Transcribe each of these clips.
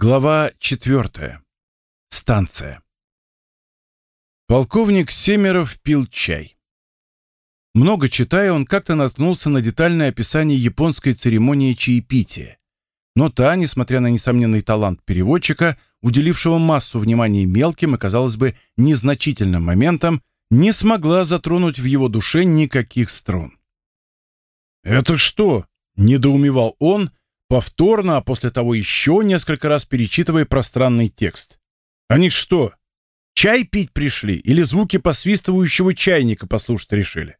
Глава четвертая. Станция. Полковник Семеров пил чай. Много читая, он как-то наткнулся на детальное описание японской церемонии чаепития. Но та, несмотря на несомненный талант переводчика, уделившего массу внимания мелким и, казалось бы, незначительным моментам, не смогла затронуть в его душе никаких струн. «Это что?» — недоумевал он, повторно, а после того еще несколько раз перечитывая пространный текст. Они что, чай пить пришли или звуки посвистывающего чайника послушать решили?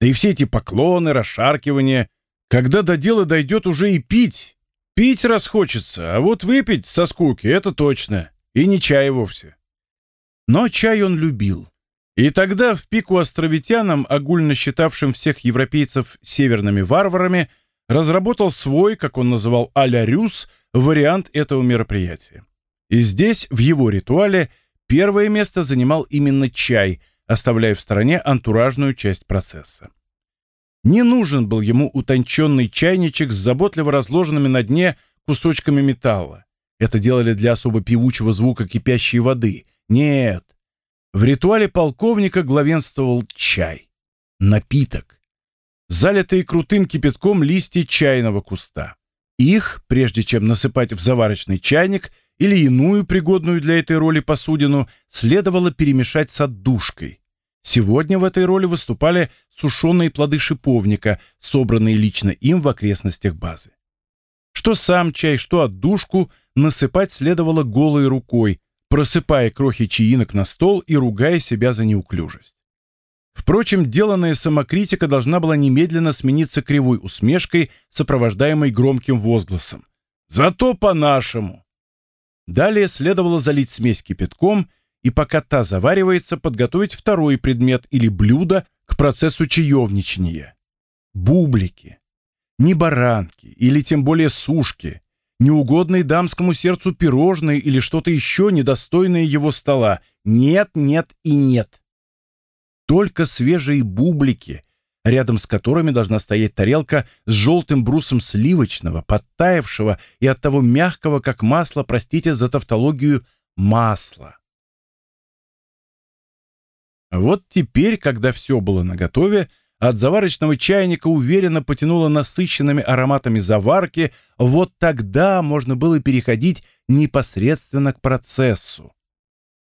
Да и все эти поклоны, расшаркивания. Когда до дела дойдет уже и пить. Пить расхочется, а вот выпить со скуки — это точно. И не чай вовсе. Но чай он любил. И тогда в пику островитянам, огульно считавшим всех европейцев северными варварами, разработал свой, как он называл, а-ля Рюс, вариант этого мероприятия. И здесь, в его ритуале, первое место занимал именно чай, оставляя в стороне антуражную часть процесса. Не нужен был ему утонченный чайничек с заботливо разложенными на дне кусочками металла. Это делали для особо певучего звука кипящей воды. Нет. В ритуале полковника главенствовал чай. Напиток залитые крутым кипятком листья чайного куста. Их, прежде чем насыпать в заварочный чайник или иную пригодную для этой роли посудину, следовало перемешать с отдушкой. Сегодня в этой роли выступали сушеные плоды шиповника, собранные лично им в окрестностях базы. Что сам чай, что отдушку насыпать следовало голой рукой, просыпая крохи чаинок на стол и ругая себя за неуклюжесть. Впрочем, деланная самокритика должна была немедленно смениться кривой усмешкой, сопровождаемой громким возгласом. «Зато по-нашему!» Далее следовало залить смесь кипятком и, пока та заваривается, подготовить второй предмет или блюдо к процессу чаевничания. Бублики. Не баранки или тем более сушки, неугодные дамскому сердцу пирожные или что-то еще недостойное его стола. Нет, нет и нет только свежие бублики, рядом с которыми должна стоять тарелка с желтым брусом сливочного, подтаявшего и оттого мягкого, как масло, простите за тавтологию, масла. Вот теперь, когда все было наготове, от заварочного чайника уверенно потянуло насыщенными ароматами заварки, вот тогда можно было переходить непосредственно к процессу.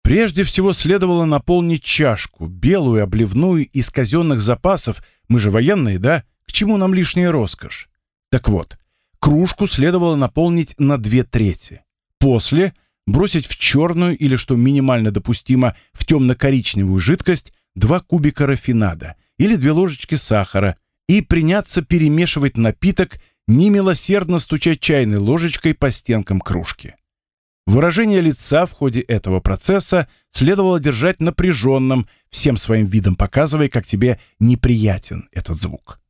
Прежде всего следовало наполнить чашку, белую, обливную, из казенных запасов. Мы же военные, да? К чему нам лишняя роскошь? Так вот, кружку следовало наполнить на две трети. После бросить в черную или, что минимально допустимо, в темно-коричневую жидкость два кубика рафинада или две ложечки сахара и приняться перемешивать напиток, немилосердно стуча чайной ложечкой по стенкам кружки. Выражение лица в ходе этого процесса следовало держать напряженным, всем своим видом показывая, как тебе неприятен этот звук.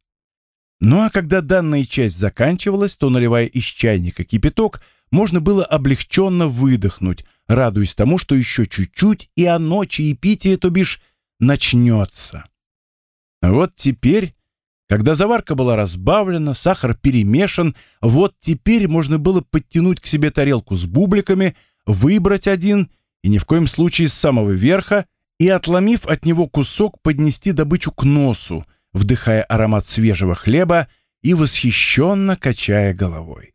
Ну а когда данная часть заканчивалась, то, наливая из чайника кипяток, можно было облегченно выдохнуть, радуясь тому, что еще чуть-чуть, и оно, чаепитие, то бишь, начнется. Вот теперь когда заварка была разбавлена, сахар перемешан, вот теперь можно было подтянуть к себе тарелку с бубликами, выбрать один и ни в коем случае с самого верха и, отломив от него кусок, поднести добычу к носу, вдыхая аромат свежего хлеба и восхищенно качая головой.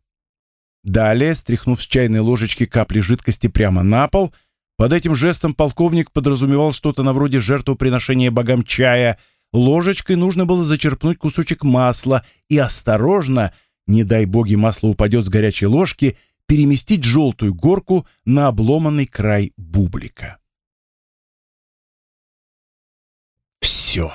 Далее, стряхнув с чайной ложечки капли жидкости прямо на пол, под этим жестом полковник подразумевал что-то на вроде жертвоприношения богам чая — ложечкой нужно было зачерпнуть кусочек масла и осторожно, не дай боги масло упадет с горячей ложки, переместить желтую горку на обломанный край бублика. Все.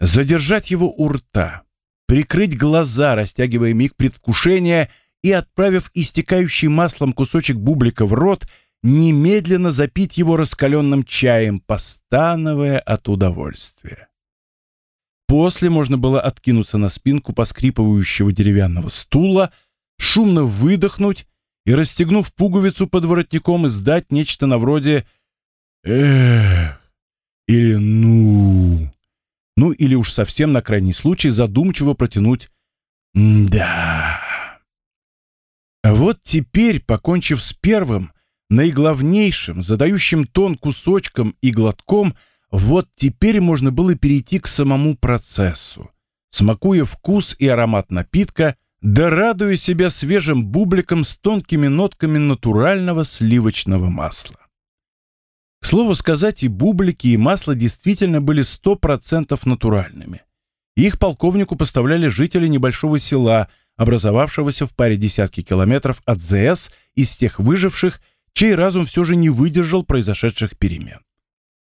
Задержать его у рта, прикрыть глаза, растягивая миг предвкушения и, отправив истекающий маслом кусочек бублика в рот, немедленно запить его раскаленным чаем, постановая от удовольствия. После можно было откинуться на спинку поскрипывающего деревянного стула, шумно выдохнуть и, расстегнув пуговицу под воротником, издать нечто на вроде «эх» или «ну». Ну или уж совсем на крайний случай задумчиво протянуть «да». А вот теперь, покончив с первым, наиглавнейшим, задающим тон кусочком и глотком, вот теперь можно было перейти к самому процессу, смакуя вкус и аромат напитка, да радуя себя свежим бубликом с тонкими нотками натурального сливочного масла. К слову сказать, и бублики, и масло действительно были 100% натуральными. Их полковнику поставляли жители небольшого села, образовавшегося в паре десятки километров от ЗС из тех выживших, чей разум все же не выдержал произошедших перемен.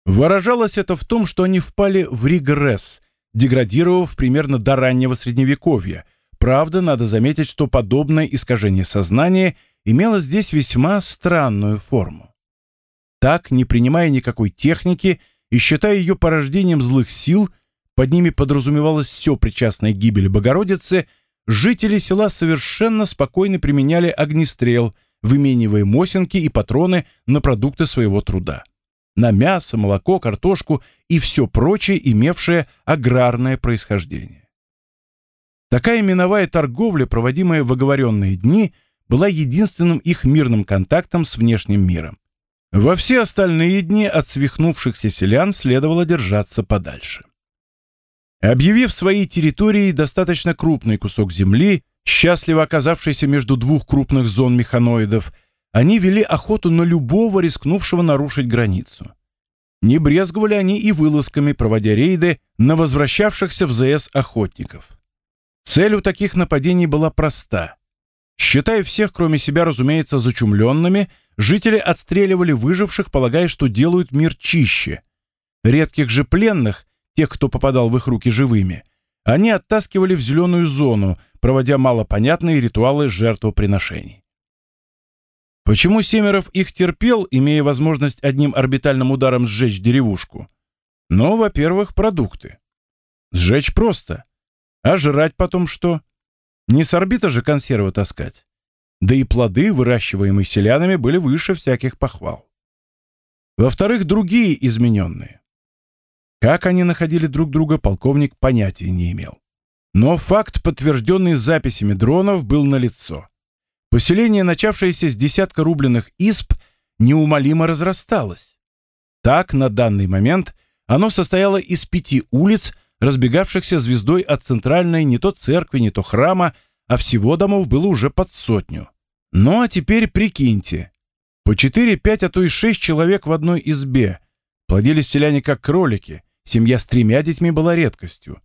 Выражалось это в том, что они впали в регресс, деградировав примерно до раннего Средневековья. Правда, надо заметить, что подобное искажение сознания имело здесь весьма странную форму. Так, не принимая никакой техники и считая ее порождением злых сил, под ними подразумевалось все причастное к гибели Богородицы, жители села совершенно спокойно применяли огнестрел – выменивая мосинки и патроны на продукты своего труда. На мясо, молоко, картошку и все прочее, имевшее аграрное происхождение. Такая миновая торговля, проводимая в оговоренные дни, была единственным их мирным контактом с внешним миром. Во все остальные дни от свихнувшихся селян следовало держаться подальше. Объявив своей территории достаточно крупный кусок земли, Счастливо оказавшиеся между двух крупных зон механоидов, они вели охоту на любого, рискнувшего нарушить границу. Не брезговали они и вылазками, проводя рейды на возвращавшихся в ЗС охотников. Цель у таких нападений была проста. Считая всех, кроме себя, разумеется, зачумленными, жители отстреливали выживших, полагая, что делают мир чище. Редких же пленных, тех, кто попадал в их руки живыми, они оттаскивали в зеленую зону, проводя малопонятные ритуалы жертвоприношений. Почему Семеров их терпел, имея возможность одним орбитальным ударом сжечь деревушку? Ну, во-первых, продукты. Сжечь просто. А жрать потом что? Не с орбита же консервы таскать. Да и плоды, выращиваемые селянами, были выше всяких похвал. Во-вторых, другие измененные. Как они находили друг друга, полковник понятия не имел. Но факт, подтвержденный записями дронов, был налицо. Поселение, начавшееся с десятка рубленых исп, неумолимо разрасталось. Так, на данный момент, оно состояло из пяти улиц, разбегавшихся звездой от центральной не то церкви, не то храма, а всего домов было уже под сотню. Ну а теперь прикиньте. По четыре, пять, а то и шесть человек в одной избе. Плодились селяне как кролики, Семья с тремя детьми была редкостью.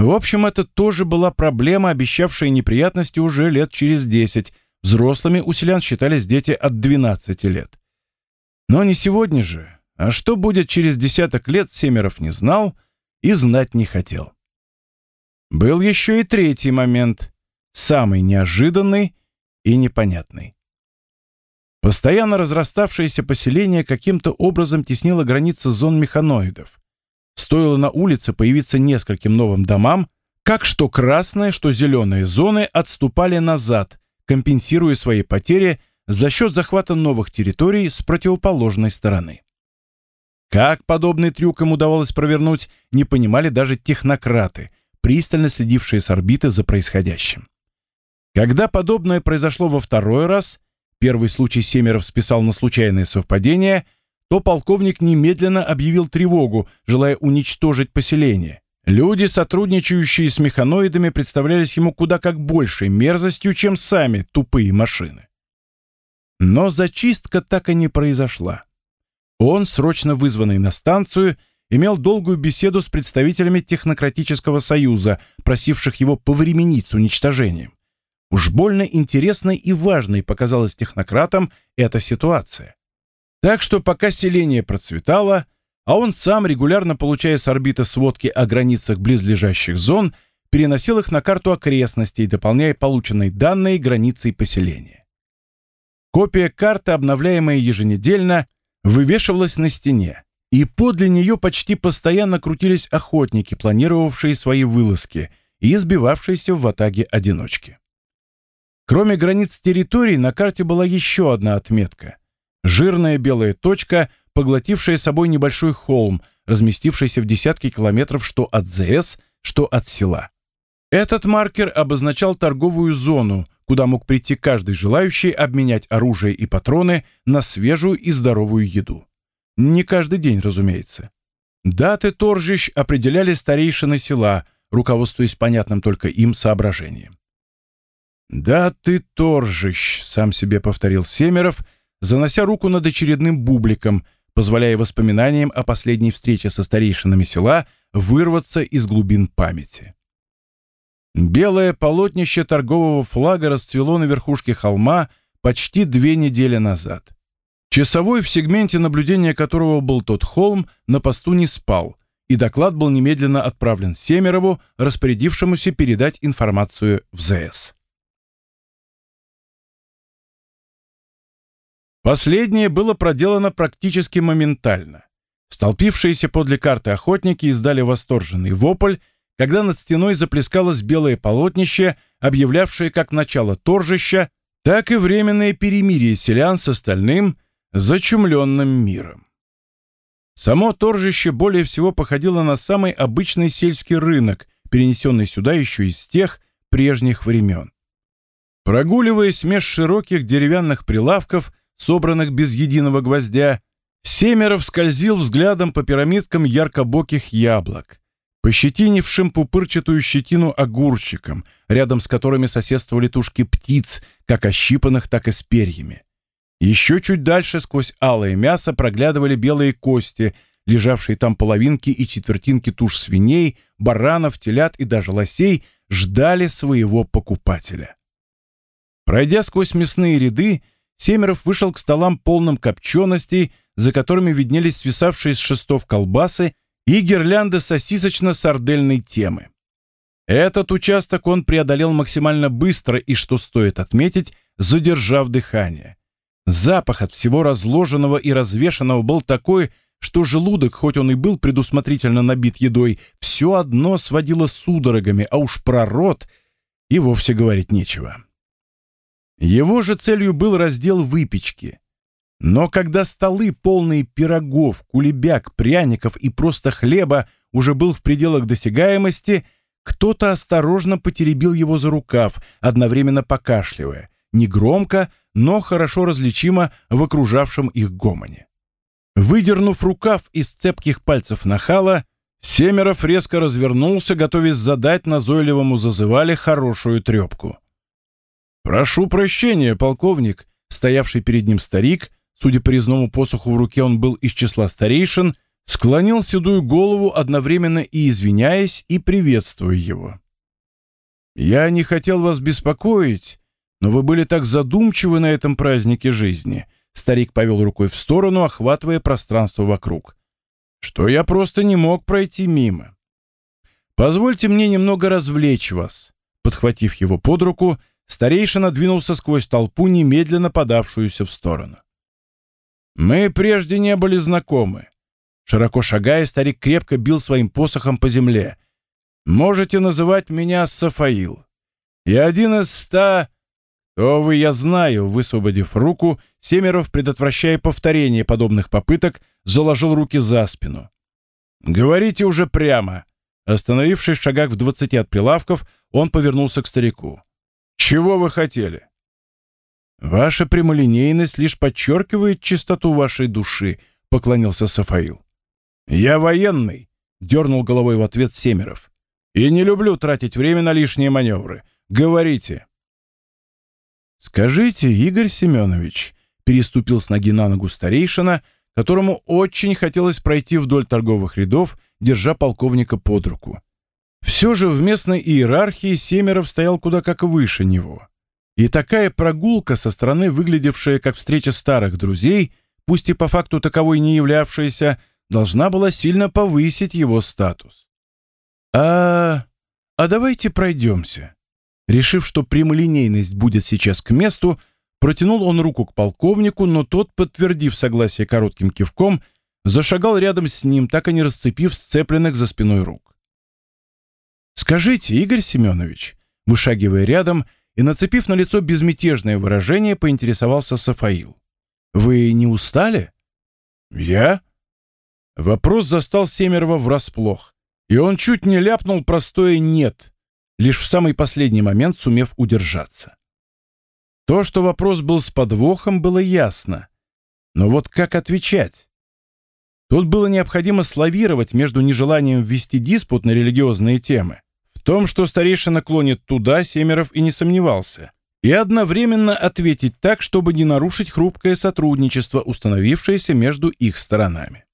В общем, это тоже была проблема, обещавшая неприятности уже лет через десять. Взрослыми у селян считались дети от 12 лет. Но не сегодня же. А что будет через десяток лет, Семеров не знал и знать не хотел. Был еще и третий момент, самый неожиданный и непонятный. Постоянно разраставшееся поселение каким-то образом теснило границы зон механоидов. Стоило на улице появиться нескольким новым домам, как что красные, что зеленые зоны отступали назад, компенсируя свои потери за счет захвата новых территорий с противоположной стороны. Как подобный трюк им удавалось провернуть, не понимали даже технократы, пристально следившие с орбиты за происходящим. Когда подобное произошло во второй раз, первый случай Семеров списал на случайное совпадение – то полковник немедленно объявил тревогу, желая уничтожить поселение. Люди, сотрудничающие с механоидами, представлялись ему куда как большей мерзостью, чем сами тупые машины. Но зачистка так и не произошла. Он, срочно вызванный на станцию, имел долгую беседу с представителями Технократического союза, просивших его повременить с уничтожением. Уж больно интересной и важной показалась технократам эта ситуация. Так что пока селение процветало, а он сам, регулярно получая с орбиты сводки о границах близлежащих зон, переносил их на карту окрестностей, дополняя полученные данные границей поселения. Копия карты, обновляемая еженедельно, вывешивалась на стене, и подле нее почти постоянно крутились охотники, планировавшие свои вылазки и избивавшиеся в атаге одиночки. Кроме границ территорий, на карте была еще одна отметка Жирная белая точка, поглотившая собой небольшой холм, разместившийся в десятки километров что от ЗС, что от села. Этот маркер обозначал торговую зону, куда мог прийти каждый желающий обменять оружие и патроны на свежую и здоровую еду. Не каждый день, разумеется. Даты торжищ определяли старейшины села, руководствуясь понятным только им соображением. «Даты торжищ», — сам себе повторил Семеров, занося руку над очередным бубликом, позволяя воспоминаниям о последней встрече со старейшинами села вырваться из глубин памяти. Белое полотнище торгового флага расцвело на верхушке холма почти две недели назад. Часовой, в сегменте наблюдения которого был тот холм, на посту не спал, и доклад был немедленно отправлен Семерову, распорядившемуся передать информацию в ЗС. Последнее было проделано практически моментально. Столпившиеся подле карты охотники издали восторженный вопль, когда над стеной заплескалось белое полотнище, объявлявшее как начало торжища, так и временное перемирие селян с остальным – зачумленным миром. Само торжище более всего походило на самый обычный сельский рынок, перенесенный сюда еще из тех прежних времен. Прогуливаясь меж широких деревянных прилавков, собранных без единого гвоздя, Семеров скользил взглядом по пирамидкам яркобоких яблок, по щетинившим пупырчатую щетину огурчикам, рядом с которыми соседствовали тушки птиц, как ощипанных, так и с перьями. Еще чуть дальше сквозь алое мясо проглядывали белые кости, лежавшие там половинки и четвертинки туш свиней, баранов, телят и даже лосей ждали своего покупателя. Пройдя сквозь мясные ряды, Семеров вышел к столам полным копченостей, за которыми виднелись свисавшие с шестов колбасы и гирлянды сосисочно-сардельной темы. Этот участок он преодолел максимально быстро и, что стоит отметить, задержав дыхание. Запах от всего разложенного и развешанного был такой, что желудок, хоть он и был предусмотрительно набит едой, все одно сводило судорогами, а уж про рот и вовсе говорить нечего. Его же целью был раздел выпечки. Но когда столы, полные пирогов, кулебяк, пряников и просто хлеба, уже был в пределах досягаемости, кто-то осторожно потеребил его за рукав, одновременно покашливая, негромко, но хорошо различимо в окружавшем их гомоне. Выдернув рукав из цепких пальцев нахала, Семеров резко развернулся, готовясь задать назойливому зазывали хорошую трепку. «Прошу прощения, полковник», стоявший перед ним старик, судя по резному посоху в руке он был из числа старейшин, склонил седую голову, одновременно и извиняясь, и приветствуя его. «Я не хотел вас беспокоить, но вы были так задумчивы на этом празднике жизни. Старик повел рукой в сторону, охватывая пространство вокруг. Что я просто не мог пройти мимо. Позвольте мне немного развлечь вас. Подхватив его под руку, старейшина двинулся сквозь толпу, немедленно подавшуюся в сторону. Мы прежде не были знакомы. Широко шагая, старик крепко бил своим посохом по земле. Можете называть меня Сафаил. Я один из ста «Кто вы, я знаю», — высвободив руку, Семеров, предотвращая повторение подобных попыток, заложил руки за спину. «Говорите уже прямо». Остановившись в шагах в двадцати от прилавков, он повернулся к старику. «Чего вы хотели?» «Ваша прямолинейность лишь подчеркивает чистоту вашей души», — поклонился Сафаил. «Я военный», — дернул головой в ответ Семеров. «И не люблю тратить время на лишние маневры. Говорите». «Скажите, Игорь Семенович», — переступил с ноги на ногу старейшина, которому очень хотелось пройти вдоль торговых рядов, держа полковника под руку. Все же в местной иерархии Семеров стоял куда как выше него. И такая прогулка со стороны, выглядевшая как встреча старых друзей, пусть и по факту таковой не являвшаяся, должна была сильно повысить его статус. «А... а давайте пройдемся», Решив, что прямолинейность будет сейчас к месту, протянул он руку к полковнику, но тот, подтвердив согласие коротким кивком, зашагал рядом с ним, так и не расцепив сцепленных за спиной рук. «Скажите, Игорь Семенович», вышагивая рядом и нацепив на лицо безмятежное выражение, поинтересовался Сафаил. «Вы не устали?» «Я?» Вопрос застал Семерова врасплох, и он чуть не ляпнул простое «нет», лишь в самый последний момент сумев удержаться. То, что вопрос был с подвохом, было ясно. Но вот как отвечать? Тут было необходимо славировать между нежеланием ввести диспут на религиозные темы. В том, что старейшина клонит туда, Семеров и не сомневался. И одновременно ответить так, чтобы не нарушить хрупкое сотрудничество, установившееся между их сторонами.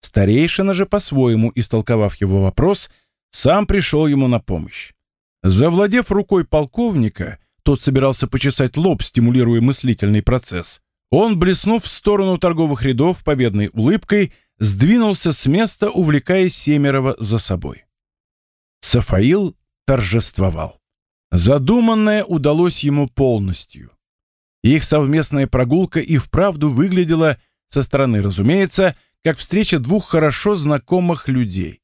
Старейшина же, по-своему истолковав его вопрос, сам пришел ему на помощь. Завладев рукой полковника, тот собирался почесать лоб, стимулируя мыслительный процесс, он, блеснув в сторону торговых рядов победной улыбкой, сдвинулся с места, увлекая Семерова за собой. Сафаил торжествовал. Задуманное удалось ему полностью. Их совместная прогулка и вправду выглядела, со стороны, разумеется, как встреча двух хорошо знакомых людей.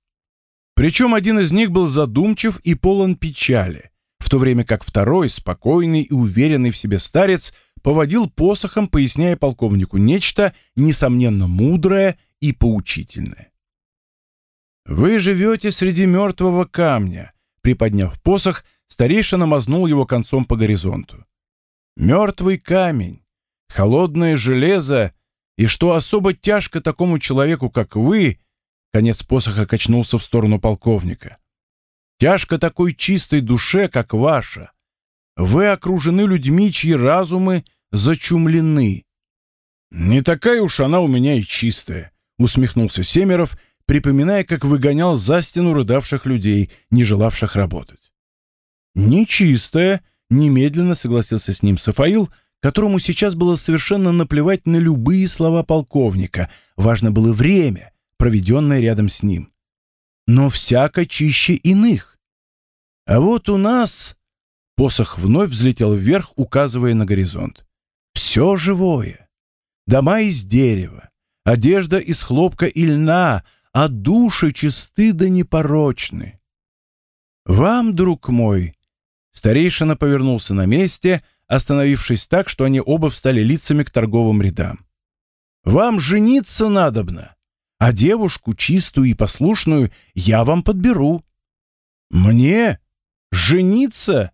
Причем один из них был задумчив и полон печали, в то время как второй, спокойный и уверенный в себе старец, поводил посохом, поясняя полковнику нечто, несомненно, мудрое и поучительное. «Вы живете среди мертвого камня», — приподняв посох, старейшина мазнул его концом по горизонту. «Мертвый камень, холодное железо, и что особо тяжко такому человеку, как вы, конец посоха качнулся в сторону полковника, тяжко такой чистой душе, как ваша. Вы окружены людьми, чьи разумы зачумлены. «Не такая уж она у меня и чистая», — усмехнулся Семеров, припоминая, как выгонял за стену рыдавших людей, не желавших работать. «Нечистая», — немедленно согласился с ним Сафаил, которому сейчас было совершенно наплевать на любые слова полковника, важно было время, проведенное рядом с ним. «Но всяко чище иных. А вот у нас...» Посох вновь взлетел вверх, указывая на горизонт. Все живое. Дома из дерева, одежда из хлопка и льна, а души чисты да непорочны. Вам, друг мой, старейшина повернулся на месте, остановившись так, что они оба встали лицами к торговым рядам. Вам жениться надобно, а девушку чистую и послушную я вам подберу. Мне? Жениться?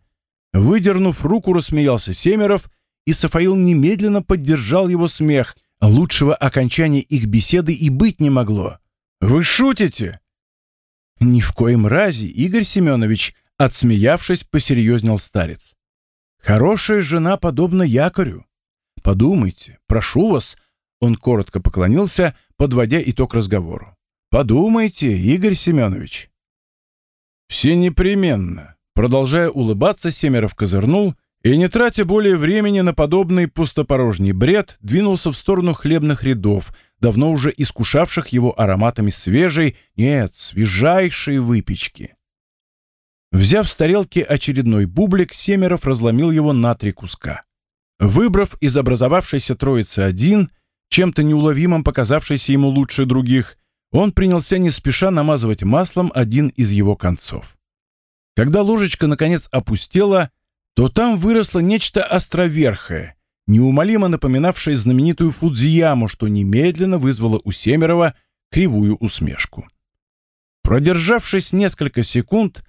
Выдернув руку, рассмеялся Семеров и Сафаил немедленно поддержал его смех. Лучшего окончания их беседы и быть не могло. «Вы шутите?» «Ни в коем разе, Игорь Семенович», — отсмеявшись, посерьезнел старец. «Хорошая жена подобна якорю. Подумайте, прошу вас», — он коротко поклонился, подводя итог разговору. «Подумайте, Игорь Семенович». «Все непременно», — продолжая улыбаться, Семеров козырнул и, не тратя более времени на подобный пустопорожний бред, двинулся в сторону хлебных рядов, давно уже искушавших его ароматами свежей, нет, свежайшей выпечки. Взяв с тарелки очередной бублик, Семеров разломил его на три куска. Выбрав из образовавшейся троицы один, чем-то неуловимым показавшийся ему лучше других, он принялся не спеша намазывать маслом один из его концов. Когда ложечка, наконец, опустела, то там выросло нечто островерхое, неумолимо напоминавшее знаменитую Фудзияму, что немедленно вызвало у Семерова кривую усмешку. Продержавшись несколько секунд,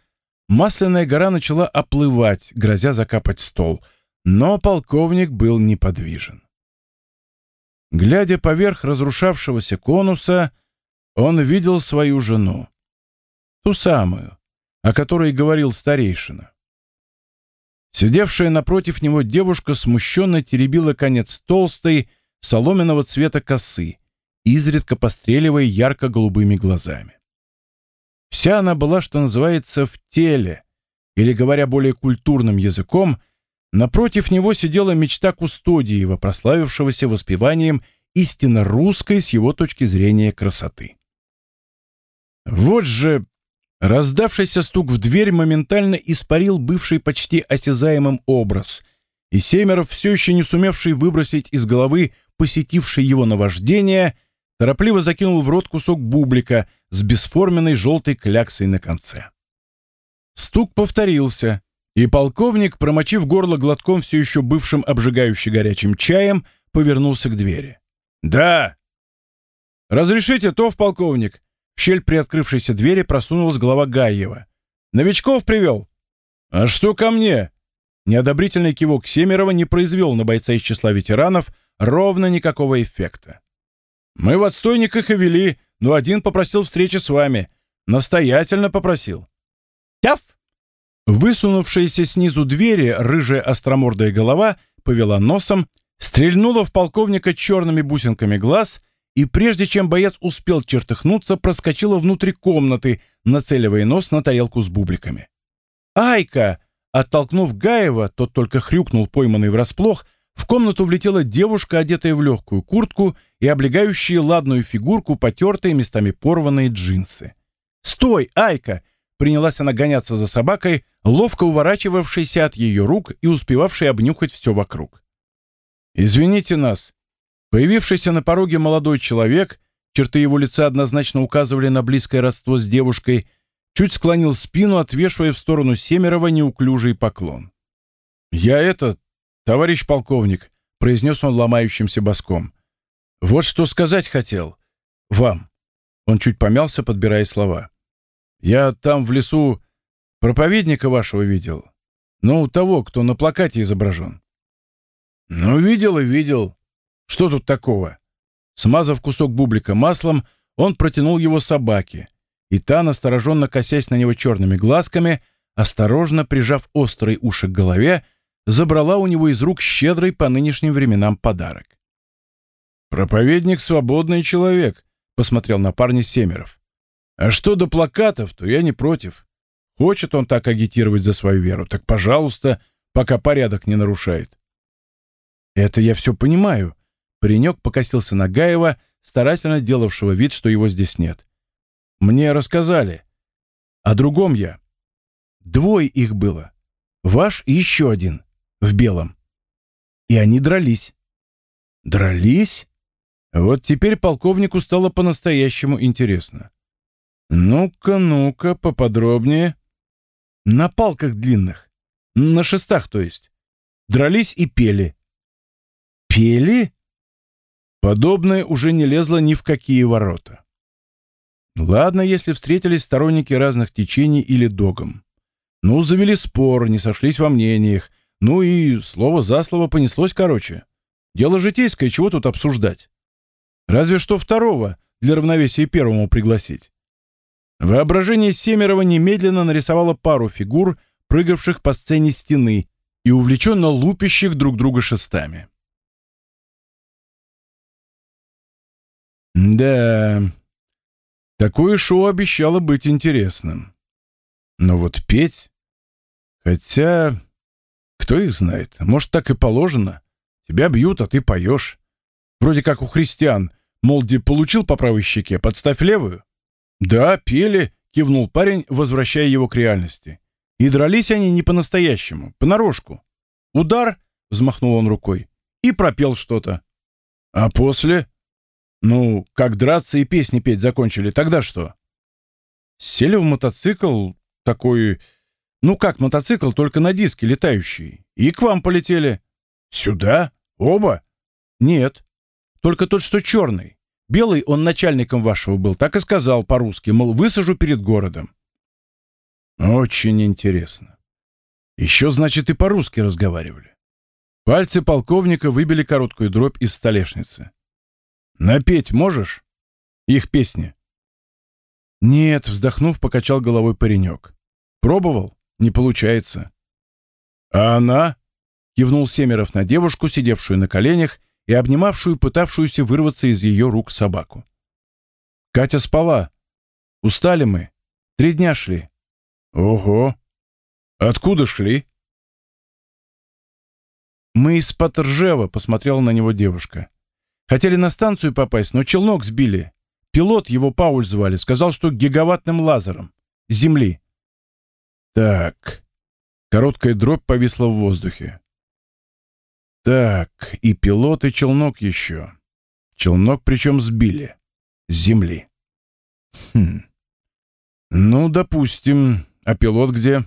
масляная гора начала оплывать, грозя закапать стол, но полковник был неподвижен. Глядя поверх разрушавшегося конуса, он видел свою жену. Ту самую, о которой говорил старейшина. Сидевшая напротив него девушка смущенно теребила конец толстой, соломенного цвета косы, изредка постреливая ярко-голубыми глазами. Вся она была, что называется, в теле, или, говоря более культурным языком, напротив него сидела мечта Кустодиева, прославившегося воспеванием истинно русской с его точки зрения красоты. Вот же Раздавшийся стук в дверь моментально испарил бывший почти осязаемым образ, и Семеров, все еще не сумевший выбросить из головы посетившее его наваждение, торопливо закинул в рот кусок бублика с бесформенной желтой кляксой на конце. Стук повторился, и полковник, промочив горло глотком все еще бывшим обжигающе горячим чаем, повернулся к двери. «Да!» «Разрешите, Тов, полковник?» Щель приоткрывшейся двери просунулась голова Гаева. «Новичков привел?» «А что ко мне?» неодобрительный кивок Семерова не произвел на бойца из числа ветеранов ровно никакого эффекта. «Мы в отстойниках и вели, но один попросил встречи с вами. Настоятельно попросил». «Тяф!» Высунувшаяся снизу двери рыжая остромордая голова повела носом, стрельнула в полковника черными бусинками глаз и, прежде чем боец успел чертыхнуться, проскочила внутрь комнаты, нацеливая нос на тарелку с бубликами. «Айка!» Оттолкнув Гаева, тот только хрюкнул, пойманный врасплох, в комнату влетела девушка, одетая в легкую куртку и облегающие ладную фигурку потертые, местами порванные джинсы. «Стой, Айка!» Принялась она гоняться за собакой, ловко уворачивавшейся от ее рук и успевавшей обнюхать все вокруг. «Извините нас». Появившийся на пороге молодой человек, черты его лица однозначно указывали на близкое родство с девушкой, чуть склонил спину, отвешивая в сторону Семерова неуклюжий поклон. «Я это, товарищ полковник», — произнес он ломающимся боском. «Вот что сказать хотел. Вам». Он чуть помялся, подбирая слова. «Я там в лесу проповедника вашего видел. Ну, того, кто на плакате изображен». «Ну, видел и видел. Что тут такого?» Смазав кусок бублика маслом, он протянул его собаке, и та, настороженно косясь на него черными глазками, осторожно прижав острые уши к голове, забрала у него из рук щедрый по нынешним временам подарок. «Проповедник — свободный человек», — посмотрел на парня Семеров. «А что до плакатов, то я не против. Хочет он так агитировать за свою веру, так, пожалуйста, пока порядок не нарушает». «Это я все понимаю», — паренек покосился на Гаева, старательно делавшего вид, что его здесь нет. Мне рассказали. О другом я. Двое их было. Ваш и еще один. В белом. И они дрались. Дрались? Вот теперь полковнику стало по-настоящему интересно. Ну-ка, ну-ка, поподробнее. На палках длинных. На шестах, то есть. Дрались и пели. Пели? Подобное уже не лезло ни в какие ворота. Ладно, если встретились сторонники разных течений или догм. Ну, завели спор, не сошлись во мнениях. Ну и слово за слово понеслось короче. Дело житейское, чего тут обсуждать? Разве что второго для равновесия первому пригласить. Воображение Семерова немедленно нарисовало пару фигур, прыгавших по сцене стены и увлеченно лупящих друг друга шестами. Да, Такое шоу обещало быть интересным. Но вот петь... Хотя... Кто их знает? Может, так и положено. Тебя бьют, а ты поешь. Вроде как у христиан. Мол, где получил по правой щеке, подставь левую. Да, пели, кивнул парень, возвращая его к реальности. И дрались они не по-настоящему, понарошку. Удар, взмахнул он рукой, и пропел что-то. А после ну, как драться и песни петь закончили, тогда что? Сели в мотоцикл, такой... Ну, как мотоцикл, только на диске летающий. И к вам полетели. Сюда? Оба? Нет. Только тот, что черный. Белый он начальником вашего был, так и сказал по-русски, мол, высажу перед городом. Очень интересно. Еще, значит, и по-русски разговаривали. Пальцы полковника выбили короткую дробь из столешницы. Напеть можешь? Их песни. Нет, вздохнув, покачал головой паренек. Пробовал? Не получается. А она? Кивнул Семеров на девушку, сидевшую на коленях и обнимавшую, пытавшуюся вырваться из ее рук собаку. Катя спала. Устали мы. Три дня шли. Ого! Откуда шли? Мы из Патржева, посмотрела на него девушка. Хотели на станцию попасть, но челнок сбили. Пилот, его Пауль звали, сказал, что гигаваттным лазером. С земли. Так. Короткая дробь повисла в воздухе. Так, и пилот, и челнок еще. Челнок причем сбили. С земли. Хм. Ну, допустим. А пилот где?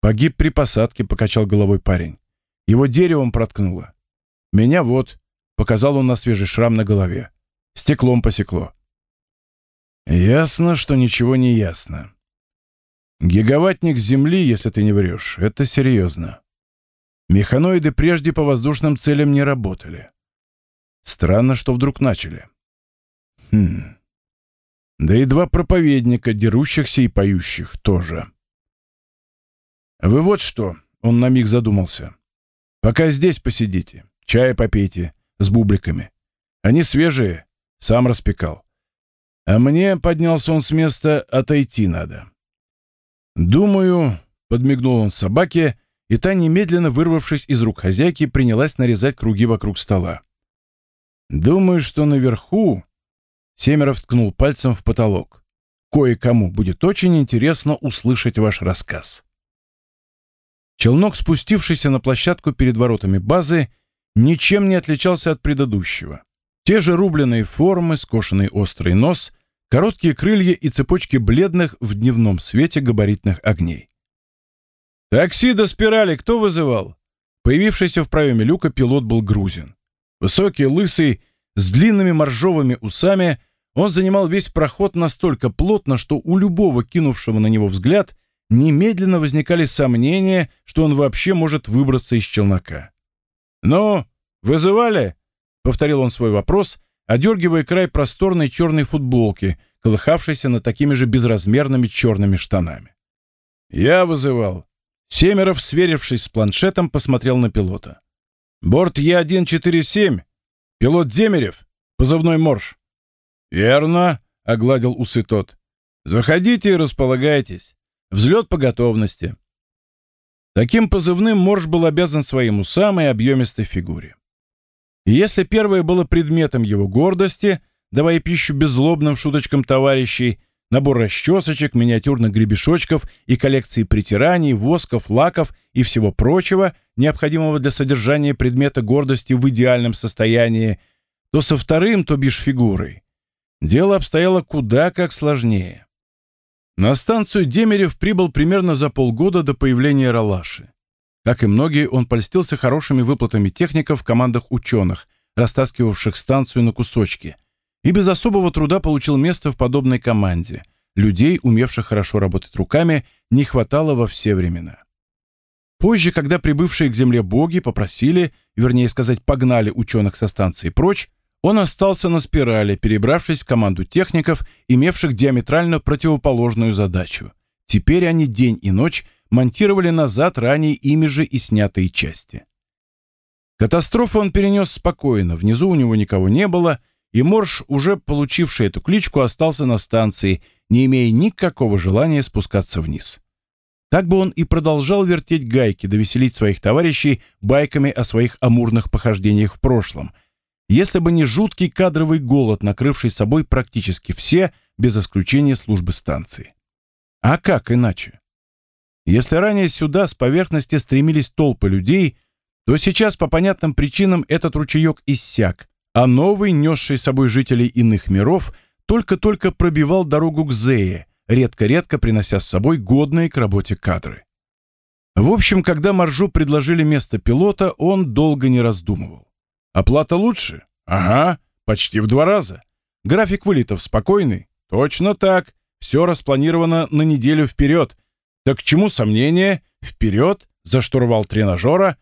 Погиб при посадке, покачал головой парень. Его деревом проткнуло. Меня вот. Показал он на свежий шрам на голове. Стеклом посекло. Ясно, что ничего не ясно. Гигаваттник Земли, если ты не врешь, это серьезно. Механоиды прежде по воздушным целям не работали. Странно, что вдруг начали. Хм. Да и два проповедника, дерущихся и поющих, тоже. Вы вот что, он на миг задумался. Пока здесь посидите, чая попейте, с бубликами. Они свежие, сам распекал. А мне, поднялся он с места, отойти надо. Думаю, подмигнул он собаке, и та, немедленно вырвавшись из рук хозяйки, принялась нарезать круги вокруг стола. Думаю, что наверху... Семеров ткнул пальцем в потолок. Кое-кому будет очень интересно услышать ваш рассказ. Челнок, спустившийся на площадку перед воротами базы, ничем не отличался от предыдущего. Те же рубленые формы, скошенный острый нос, короткие крылья и цепочки бледных в дневном свете габаритных огней. «Такси до спирали кто вызывал?» Появившийся в проеме люка пилот был грузин. Высокий, лысый, с длинными моржовыми усами, он занимал весь проход настолько плотно, что у любого кинувшего на него взгляд немедленно возникали сомнения, что он вообще может выбраться из челнока. «Ну, вызывали?» — повторил он свой вопрос, одергивая край просторной черной футболки, колыхавшейся над такими же безразмерными черными штанами. «Я вызывал». Семеров, сверившись с планшетом, посмотрел на пилота. «Борт Е-147. Пилот Демерев. Позывной Морж». «Верно», — огладил усы тот. «Заходите и располагайтесь. Взлет по готовности. Таким позывным Морж был обязан своим усам и объемистой фигуре. И если первое было предметом его гордости, давая пищу беззлобным шуточкам товарищей, набор расчесочек, миниатюрных гребешочков и коллекции притираний, восков, лаков и всего прочего, необходимого для содержания предмета гордости в идеальном состоянии, то со вторым, то бишь фигурой, дело обстояло куда как сложнее. На станцию Демерев прибыл примерно за полгода до появления Ралаши. Как и многие, он польстился хорошими выплатами техников в командах ученых, растаскивавших станцию на кусочки, и без особого труда получил место в подобной команде. Людей, умевших хорошо работать руками, не хватало во все времена. Позже, когда прибывшие к Земле боги попросили, вернее сказать, погнали ученых со станции прочь, он остался на спирали, перебравшись в команду техников, имевших диаметрально противоположную задачу. Теперь они день и ночь монтировали назад ранее ими же и снятые части. Катастрофу он перенес спокойно, внизу у него никого не было, и Морж, уже получивший эту кличку, остался на станции, не имея никакого желания спускаться вниз. Так бы он и продолжал вертеть гайки, довеселить своих товарищей байками о своих амурных похождениях в прошлом – если бы не жуткий кадровый голод, накрывший собой практически все, без исключения службы станции. А как иначе? Если ранее сюда с поверхности стремились толпы людей, то сейчас по понятным причинам этот ручеек иссяк, а новый, несший с собой жителей иных миров, только-только пробивал дорогу к Зее, редко-редко принося с собой годные к работе кадры. В общем, когда Маржу предложили место пилота, он долго не раздумывал. Оплата лучше? Ага, почти в два раза. График вылетов спокойный? Точно так. Все распланировано на неделю вперед. Так к чему сомнения? Вперед, за штурвал тренажера.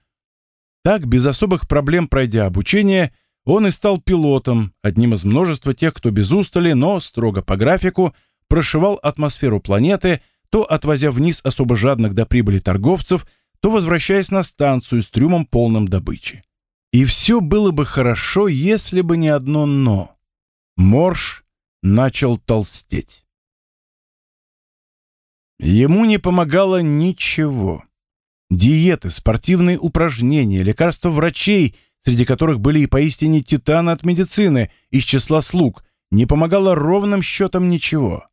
Так, без особых проблем пройдя обучение, он и стал пилотом, одним из множества тех, кто без устали, но строго по графику, прошивал атмосферу планеты, то отвозя вниз особо жадных до прибыли торговцев, то возвращаясь на станцию с трюмом полным добычи. И все было бы хорошо, если бы не одно «но». Морж начал толстеть. Ему не помогало ничего. Диеты, спортивные упражнения, лекарства врачей, среди которых были и поистине титаны от медицины, из числа слуг, не помогало ровным счетом ничего.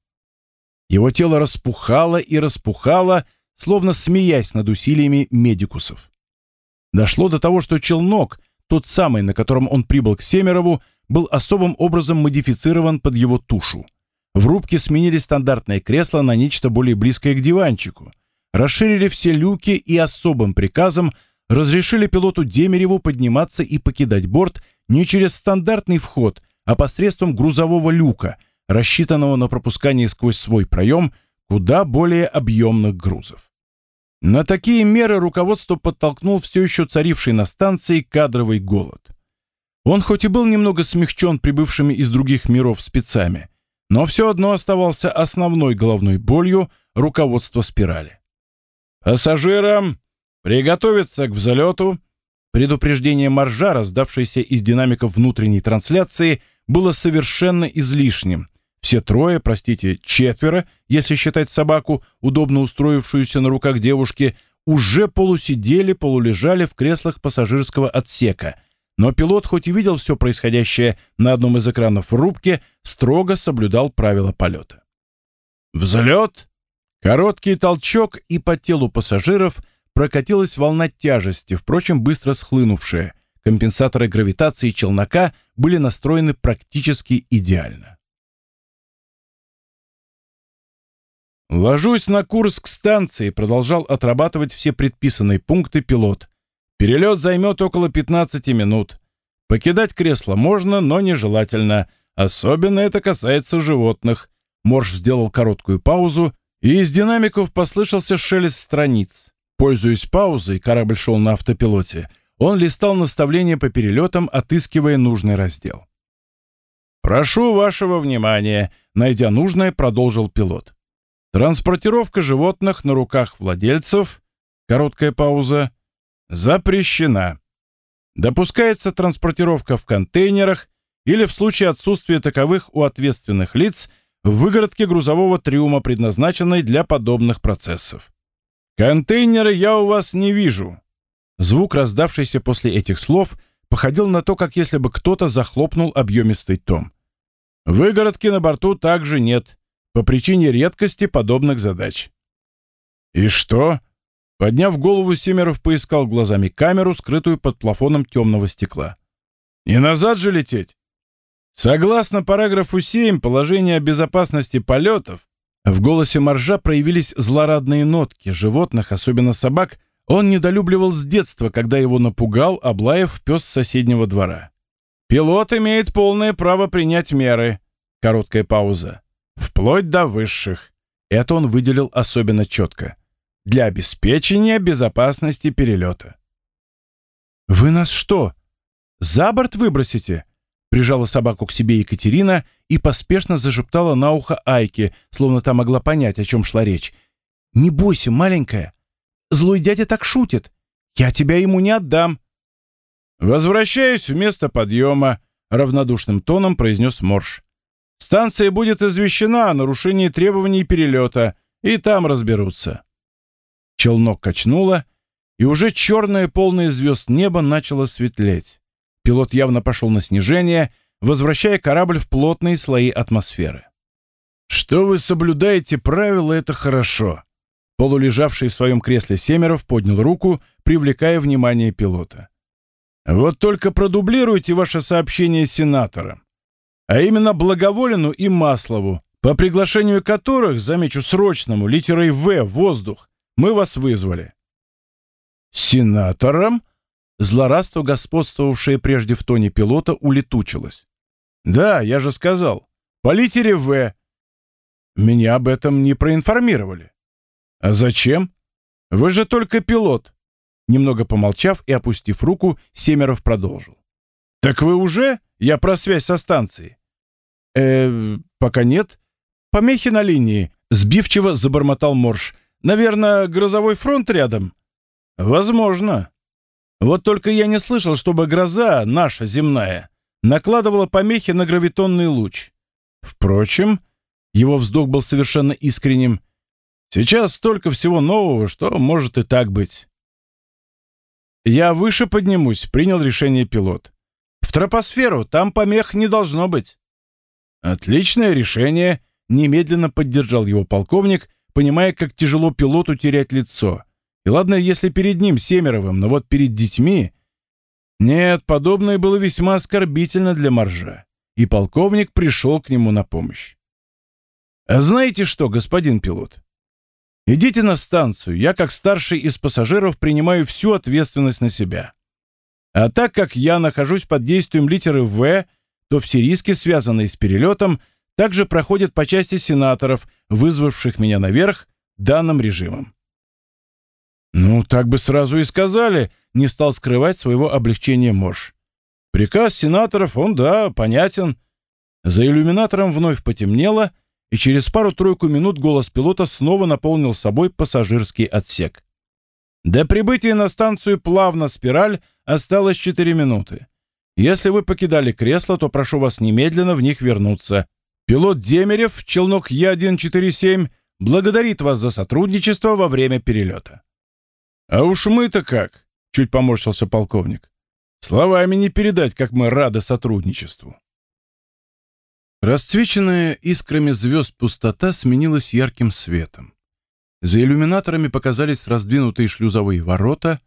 Его тело распухало и распухало, словно смеясь над усилиями медикусов. Дошло до того, что челнок, тот самый, на котором он прибыл к Семерову, был особым образом модифицирован под его тушу. В рубке сменили стандартное кресло на нечто более близкое к диванчику. Расширили все люки и особым приказом разрешили пилоту Демереву подниматься и покидать борт не через стандартный вход, а посредством грузового люка, рассчитанного на пропускание сквозь свой проем куда более объемных грузов. На такие меры руководство подтолкнул все еще царивший на станции кадровый голод. Он хоть и был немного смягчен прибывшими из других миров спецами, но все одно оставался основной головной болью руководства спирали. «Пассажирам приготовиться к взлету!» Предупреждение Маржа, раздавшееся из динамиков внутренней трансляции, было совершенно излишним. Все трое, простите, четверо, если считать собаку, удобно устроившуюся на руках девушки, уже полусидели, полулежали в креслах пассажирского отсека. Но пилот, хоть и видел все происходящее на одном из экранов в рубке, строго соблюдал правила полета. Взлет! Короткий толчок, и по телу пассажиров прокатилась волна тяжести, впрочем, быстро схлынувшая. Компенсаторы гравитации челнока были настроены практически идеально. «Ложусь на курс к станции», — продолжал отрабатывать все предписанные пункты пилот. «Перелет займет около 15 минут. Покидать кресло можно, но нежелательно. Особенно это касается животных». Морж сделал короткую паузу, и из динамиков послышался шелест страниц. Пользуясь паузой, корабль шел на автопилоте, он листал наставления по перелетам, отыскивая нужный раздел. «Прошу вашего внимания», — найдя нужное, продолжил пилот. Транспортировка животных на руках владельцев, короткая пауза, запрещена. Допускается транспортировка в контейнерах или в случае отсутствия таковых у ответственных лиц в выгородке грузового трюма, предназначенной для подобных процессов. «Контейнеры я у вас не вижу». Звук, раздавшийся после этих слов, походил на то, как если бы кто-то захлопнул объемистый том. «Выгородки на борту также нет по причине редкости подобных задач. «И что?» Подняв голову, Семеров поискал глазами камеру, скрытую под плафоном темного стекла. «Не назад же лететь?» Согласно параграфу 7 положения о безопасности полетов, в голосе Моржа проявились злорадные нотки. Животных, особенно собак, он недолюбливал с детства, когда его напугал Аблаев пес соседнего двора. «Пилот имеет полное право принять меры». Короткая пауза вплоть до высших. Это он выделил особенно четко. Для обеспечения безопасности перелета. «Вы нас что, за борт выбросите?» Прижала собаку к себе Екатерина и поспешно зашептала на ухо Айке, словно та могла понять, о чем шла речь. «Не бойся, маленькая. Злой дядя так шутит. Я тебя ему не отдам». «Возвращаюсь в место подъема», — равнодушным тоном произнес Морж. Станция будет извещена о нарушении требований перелета, и там разберутся. Челнок качнуло, и уже черное полное звезд небо начало светлеть. Пилот явно пошел на снижение, возвращая корабль в плотные слои атмосферы. «Что вы соблюдаете правила, это хорошо». Полулежавший в своем кресле Семеров поднял руку, привлекая внимание пилота. «Вот только продублируйте ваше сообщение сенаторам а именно Благоволину и Маслову, по приглашению которых, замечу срочному, литерой «В» воздух, мы вас вызвали. Сенатором? Злорадство, господствовавшее прежде в тоне пилота, улетучилось. Да, я же сказал. По литере «В». Меня об этом не проинформировали. А зачем? Вы же только пилот. Немного помолчав и опустив руку, Семеров продолжил. «Так вы уже? Я про связь со станцией». «Э, пока нет. Помехи на линии», — сбивчиво забормотал Морж. «Наверное, грозовой фронт рядом?» «Возможно. Вот только я не слышал, чтобы гроза, наша земная, накладывала помехи на гравитонный луч. Впрочем, его вздох был совершенно искренним. Сейчас столько всего нового, что может и так быть». «Я выше поднимусь», — принял решение пилот. Тропосферу, там помех не должно быть. Отличное решение, немедленно поддержал его полковник, понимая, как тяжело пилоту терять лицо. И ладно, если перед ним Семеровым, но вот перед детьми... Нет, подобное было весьма оскорбительно для Маржа, и полковник пришел к нему на помощь. «А знаете что, господин пилот? Идите на станцию, я как старший из пассажиров принимаю всю ответственность на себя. А так как я нахожусь под действием литеры «В», то все риски, связанные с перелетом, также проходят по части сенаторов, вызвавших меня наверх данным режимом. «Ну, так бы сразу и сказали», — не стал скрывать своего облегчения Морж. «Приказ сенаторов, он, да, понятен». За иллюминатором вновь потемнело, и через пару-тройку минут голос пилота снова наполнил собой пассажирский отсек. До прибытия на станцию плавно спираль осталось 4 минуты. Если вы покидали кресло, то прошу вас немедленно в них вернуться. Пилот Демерев, челнок Я-147, благодарит вас за сотрудничество во время перелета. «А уж мы-то как!» — чуть поморщился полковник. «Словами не передать, как мы рады сотрудничеству». Расцвеченная искрами звезд пустота сменилась ярким светом. За иллюминаторами показались раздвинутые шлюзовые ворота,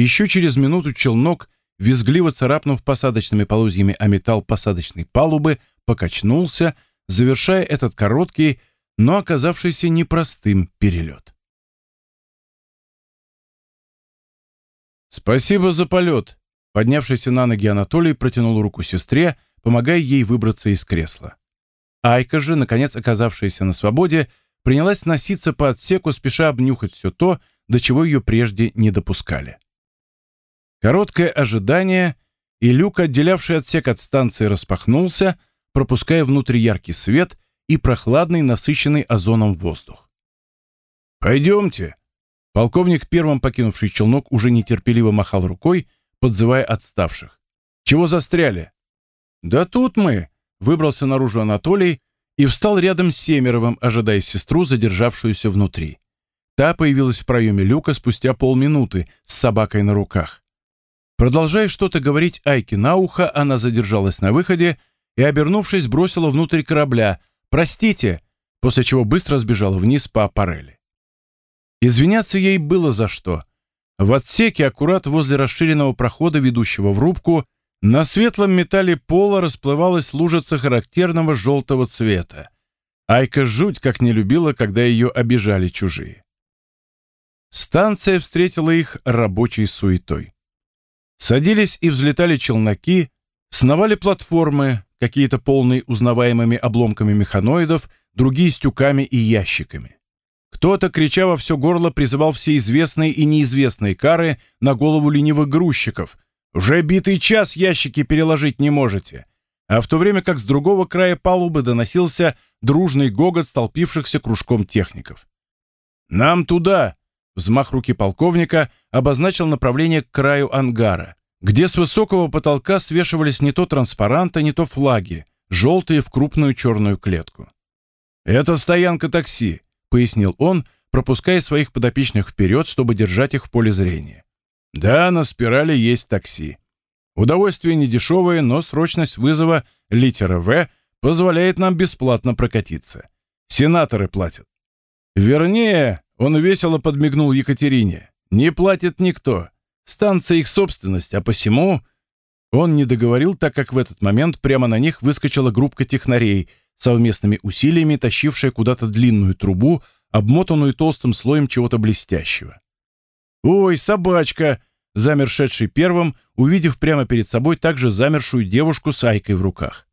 еще через минуту челнок, визгливо царапнув посадочными полозьями о металл посадочной палубы, покачнулся, завершая этот короткий, но оказавшийся непростым перелет. «Спасибо за полет!» Поднявшийся на ноги Анатолий протянул руку сестре, помогая ей выбраться из кресла. Айка же, наконец оказавшаяся на свободе, принялась носиться по отсеку, спеша обнюхать все то, до чего ее прежде не допускали. Короткое ожидание, и люк, отделявший отсек от станции, распахнулся, пропуская внутрь яркий свет и прохладный, насыщенный озоном воздух. «Пойдемте!» Полковник, первым покинувший челнок, уже нетерпеливо махал рукой, подзывая отставших. «Чего застряли?» «Да тут мы!» — выбрался наружу Анатолий, и встал рядом с Семеровым, ожидая сестру, задержавшуюся внутри. Та появилась в проеме люка спустя полминуты с собакой на руках. Продолжая что-то говорить Айке на ухо, она задержалась на выходе и, обернувшись, бросила внутрь корабля «Простите!», после чего быстро сбежала вниз по аппарели. Извиняться ей было за что. В отсеке, аккурат возле расширенного прохода, ведущего в рубку, на светлом металле пола расплывалась лужица характерного желтого цвета. Айка жуть как не любила, когда ее обижали чужие. Станция встретила их рабочей суетой. Садились и взлетали челноки, сновали платформы, какие-то полные узнаваемыми обломками механоидов, другие с тюками и ящиками. Кто-то, крича во все горло, призывал все известные и неизвестные кары на голову ленивых грузчиков, уже битый час ящики переложить не можете. А в то время как с другого края палубы доносился дружный гогот столпившихся кружком техников. «Нам туда!» Взмах руки полковника обозначил направление к краю ангара, где с высокого потолка свешивались не то транспаранты, не то флаги, желтые в крупную черную клетку. «Это стоянка такси», — пояснил он, пропуская своих подопечных вперед, чтобы держать их в поле зрения. Да, на спирали есть такси. Удовольствие недешевое, но срочность вызова литера «В» позволяет нам бесплатно прокатиться. Сенаторы платят. Вернее, он весело подмигнул Екатерине. Не платит никто. Станция их собственность, а посему... Он не договорил, так как в этот момент прямо на них выскочила группка технарей, совместными усилиями тащившая куда-то длинную трубу, обмотанную толстым слоем чего-то блестящего. «Ой, собачка!» Замер шедший первым, увидев прямо перед собой также замершую девушку с Айкой в руках.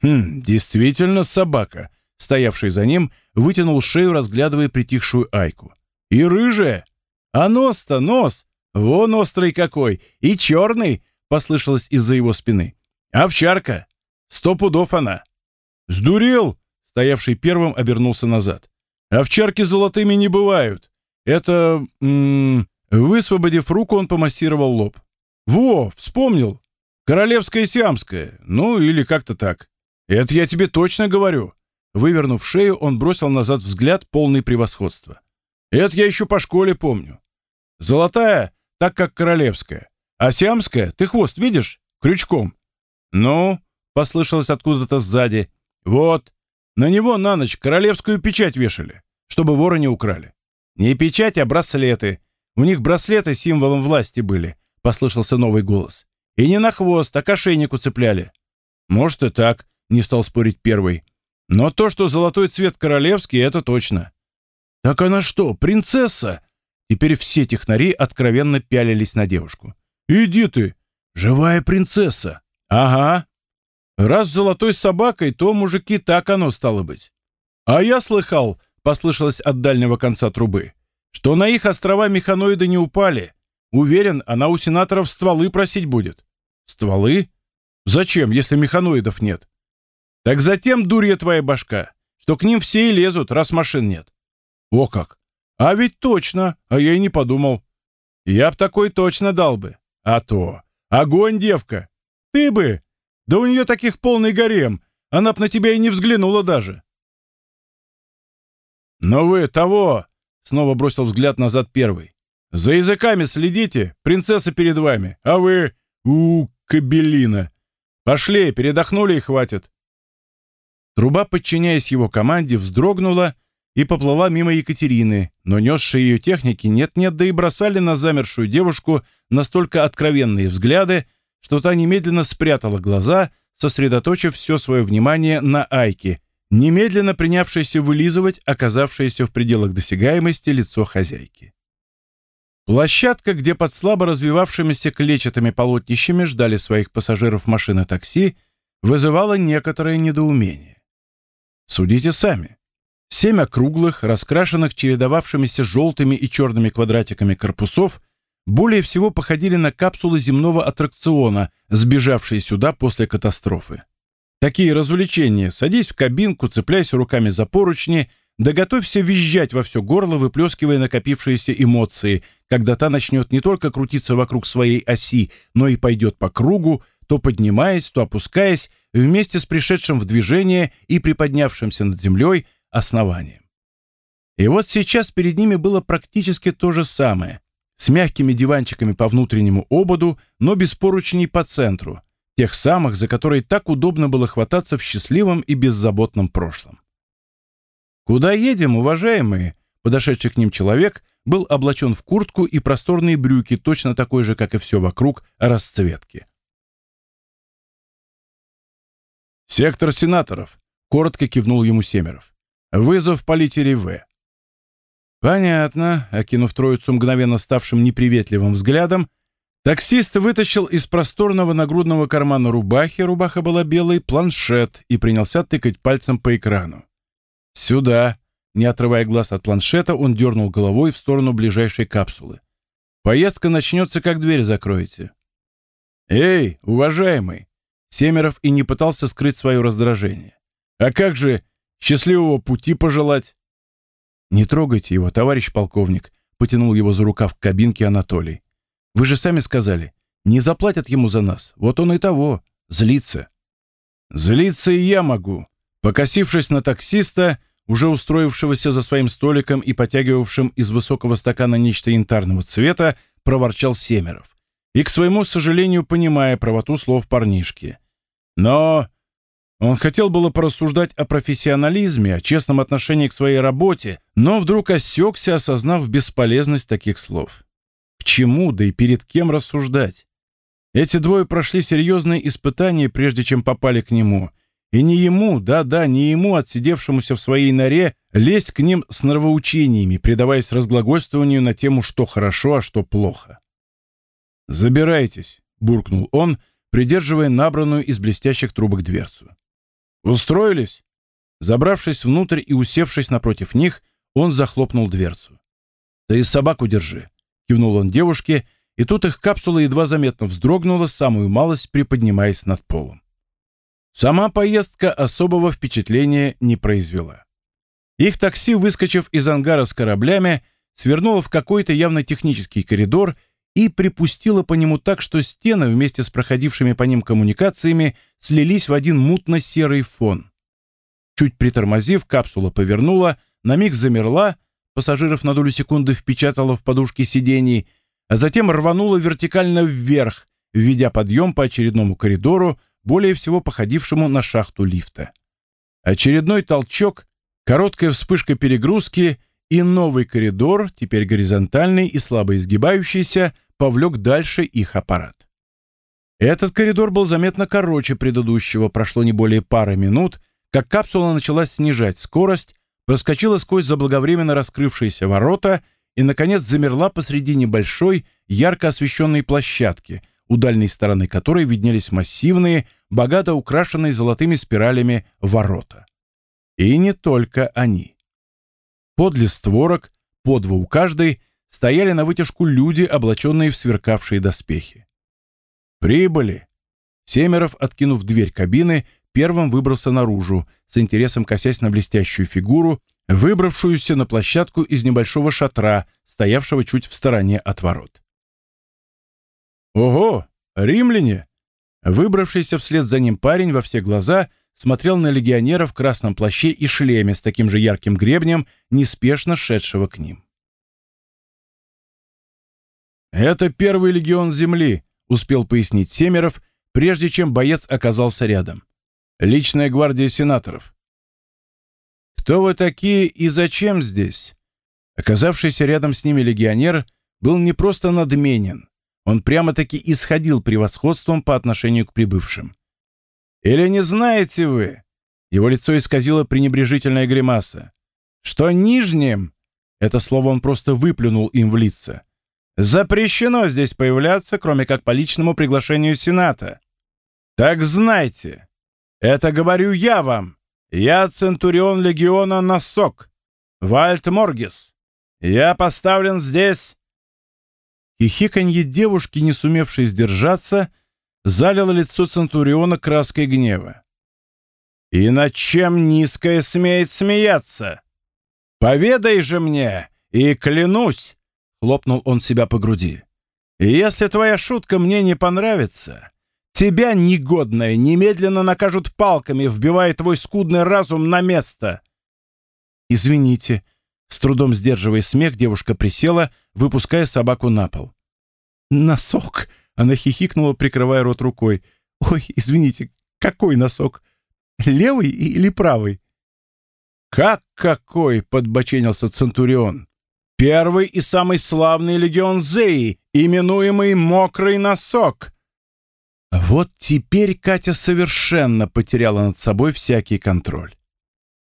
«Хм, действительно собака!» Стоявший за ним вытянул шею, разглядывая притихшую Айку. «И рыжая! А нос-то нос! Вон острый какой! И черный!» — послышалось из-за его спины. «Овчарка! Сто пудов она!» «Сдурел!» — стоявший первым обернулся назад. «Овчарки золотыми не бывают. Это... М -м, Высвободив руку, он помассировал лоб. «Во, вспомнил! Королевская сиамская, ну или как-то так. Это я тебе точно говорю!» Вывернув шею, он бросил назад взгляд, полный превосходства. «Это я еще по школе помню. Золотая, так как королевская. А сиамская, ты хвост видишь? Крючком». «Ну?» — послышалось откуда-то сзади. «Вот. На него на ночь королевскую печать вешали, чтобы воры не украли. Не печать, а браслеты. У них браслеты символом власти были, послышался новый голос. И не на хвост, а к ошейнику цепляли. Может и так, не стал спорить первый. Но то, что золотой цвет королевский, это точно. Так она что, принцесса? Теперь все технари откровенно пялились на девушку. Иди ты, живая принцесса. Ага. Раз с золотой собакой, то, мужики, так оно стало быть. А я слыхал, послышалось от дальнего конца трубы что на их острова механоиды не упали. Уверен, она у сенаторов стволы просить будет. Стволы? Зачем, если механоидов нет? Так затем, дурья твоя башка, что к ним все и лезут, раз машин нет. О как! А ведь точно, а я и не подумал. Я б такой точно дал бы. А то! Огонь, девка! Ты бы! Да у нее таких полный гарем, она б на тебя и не взглянула даже. «Но вы того!» — снова бросил взгляд назад первый. «За языками следите, принцесса перед вами, а вы... у кабелина! Пошли, передохнули и хватит!» Труба, подчиняясь его команде, вздрогнула и поплыла мимо Екатерины, но несшие ее техники нет-нет, да и бросали на замершую девушку настолько откровенные взгляды, что та немедленно спрятала глаза, сосредоточив все свое внимание на Айке, немедленно принявшейся вылизывать оказавшееся в пределах досягаемости лицо хозяйки. Площадка, где под слабо развивавшимися клетчатыми полотнищами ждали своих пассажиров машины такси, вызывала некоторое недоумение. Судите сами. Семь округлых, раскрашенных чередовавшимися желтыми и черными квадратиками корпусов более всего походили на капсулы земного аттракциона, сбежавшие сюда после катастрофы. Такие развлечения. Садись в кабинку, цепляйся руками за поручни, да готовься визжать во все горло, выплескивая накопившиеся эмоции, когда та начнет не только крутиться вокруг своей оси, но и пойдет по кругу, то поднимаясь, то опускаясь, вместе с пришедшим в движение и приподнявшимся над землей основанием. И вот сейчас перед ними было практически то же самое — с мягкими диванчиками по внутреннему ободу, но без поручней по центру, тех самых, за которые так удобно было хвататься в счастливом и беззаботном прошлом. «Куда едем, уважаемые?» Подошедший к ним человек был облачен в куртку и просторные брюки, точно такой же, как и все вокруг, расцветки. «Сектор сенаторов», — коротко кивнул ему Семеров. «Вызов по литере В. «Понятно», — окинув троицу мгновенно ставшим неприветливым взглядом, таксист вытащил из просторного нагрудного кармана рубахи, рубаха была белой, планшет и принялся тыкать пальцем по экрану. «Сюда», — не отрывая глаз от планшета, он дернул головой в сторону ближайшей капсулы. «Поездка начнется, как дверь закроете». «Эй, уважаемый!» Семеров и не пытался скрыть свое раздражение. «А как же счастливого пути пожелать?» «Не трогайте его, товарищ полковник», — потянул его за рукав к кабинке Анатолий. «Вы же сами сказали, не заплатят ему за нас. Вот он и того. Злится». «Злиться и я могу». Покосившись на таксиста, уже устроившегося за своим столиком и потягивавшим из высокого стакана нечто янтарного цвета, проворчал Семеров. И, к своему сожалению, понимая правоту слов парнишки. «Но он хотел было порассуждать о профессионализме, о честном отношении к своей работе, но вдруг осекся, осознав бесполезность таких слов. К чему, да и перед кем рассуждать? Эти двое прошли серьезные испытания, прежде чем попали к нему. И не ему, да-да, не ему, отсидевшемуся в своей норе, лезть к ним с нравоучениями, предаваясь разглагольствованию на тему, что хорошо, а что плохо. «Забирайтесь», — буркнул он, придерживая набранную из блестящих трубок дверцу. «Устроились?» Забравшись внутрь и усевшись напротив них, он захлопнул дверцу. «Ты и собаку держи», — кивнул он девушке, и тут их капсула едва заметно вздрогнула, самую малость приподнимаясь над полом. Сама поездка особого впечатления не произвела. Их такси, выскочив из ангара с кораблями, свернуло в какой-то явно технический коридор и припустила по нему так, что стены вместе с проходившими по ним коммуникациями слились в один мутно-серый фон. Чуть притормозив, капсула повернула, на миг замерла, пассажиров на долю секунды впечатала в подушки сидений, а затем рванула вертикально вверх, введя подъем по очередному коридору, более всего походившему на шахту лифта. Очередной толчок, короткая вспышка перегрузки и новый коридор, теперь горизонтальный и слабо изгибающийся, повлек дальше их аппарат. Этот коридор был заметно короче предыдущего, прошло не более пары минут, как капсула начала снижать скорость, проскочила сквозь заблаговременно раскрывшиеся ворота и, наконец, замерла посреди небольшой, ярко освещенной площадки, у дальней стороны которой виднелись массивные, богато украшенные золотыми спиралями ворота. И не только они. Подле створок, по два у каждой, стояли на вытяжку люди, облаченные в сверкавшие доспехи. «Прибыли!» Семеров, откинув дверь кабины, первым выбрался наружу, с интересом косясь на блестящую фигуру, выбравшуюся на площадку из небольшого шатра, стоявшего чуть в стороне от ворот. «Ого! Римляне!» Выбравшийся вслед за ним парень во все глаза смотрел на легионера в красном плаще и шлеме с таким же ярким гребнем, неспешно шедшего к ним. «Это первый легион Земли», — успел пояснить Семеров, прежде чем боец оказался рядом. «Личная гвардия сенаторов». «Кто вы такие и зачем здесь?» Оказавшийся рядом с ними легионер был не просто надменен, он прямо-таки исходил превосходством по отношению к прибывшим. «Или не знаете вы?» Его лицо исказило пренебрежительная гримаса. «Что нижним?» Это слово он просто выплюнул им в лица. «Запрещено здесь появляться, кроме как по личному приглашению Сената. Так знайте, это говорю я вам. Я Центурион Легиона Носок, Вальт Моргис. Я поставлен здесь...» Хихиканье девушки, не сумевшей сдержаться, залило лицо Центуриона краской гнева. «И над чем низкое смеет смеяться? Поведай же мне, и клянусь!» — хлопнул он себя по груди. «Если твоя шутка мне не понравится, тебя, негодное, немедленно накажут палками, вбивая твой скудный разум на место!» «Извините», — с трудом сдерживая смех, девушка присела, выпуская собаку на пол. «Носок!» Она хихикнула, прикрывая рот рукой. «Ой, извините, какой носок? Левый или правый?» «Как какой?» — подбоченился Центурион. «Первый и самый славный легион Зеи, именуемый Мокрый Носок!» Вот теперь Катя совершенно потеряла над собой всякий контроль.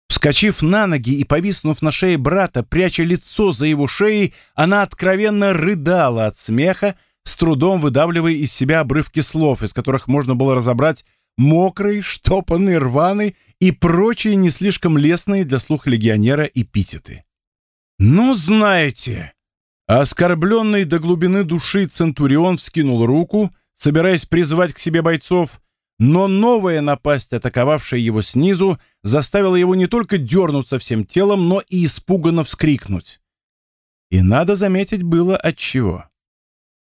Вскочив на ноги и повиснув на шее брата, пряча лицо за его шеей, она откровенно рыдала от смеха, с трудом выдавливая из себя обрывки слов, из которых можно было разобрать мокрый, штопанный, рваный и прочие не слишком лестные для слуха легионера эпитеты. «Ну, знаете!» Оскорбленный до глубины души Центурион вскинул руку, собираясь призвать к себе бойцов, но новая напасть, атаковавшая его снизу, заставила его не только дернуться всем телом, но и испуганно вскрикнуть. И надо заметить было отчего.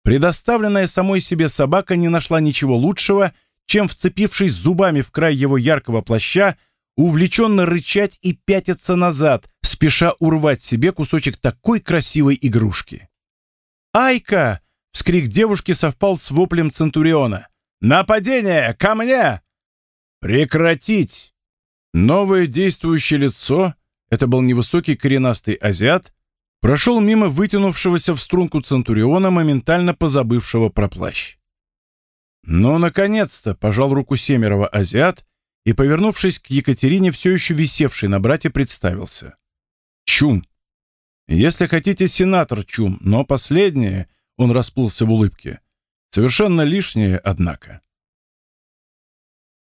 Предоставленная самой себе собака не нашла ничего лучшего, чем, вцепившись зубами в край его яркого плаща, увлеченно рычать и пятиться назад, спеша урвать себе кусочек такой красивой игрушки. «Айка!» — вскрик девушки совпал с воплем Центуриона. «Нападение! Ко мне!» «Прекратить!» Новое действующее лицо — это был невысокий коренастый азиат прошел мимо вытянувшегося в струнку Центуриона, моментально позабывшего про плащ. «Ну, наконец-то!» — пожал руку Семерова азиат и, повернувшись к Екатерине, все еще висевшей на брате, представился. «Чум! Если хотите, сенатор Чум, но последнее...» — он расплылся в улыбке. «Совершенно лишнее, однако».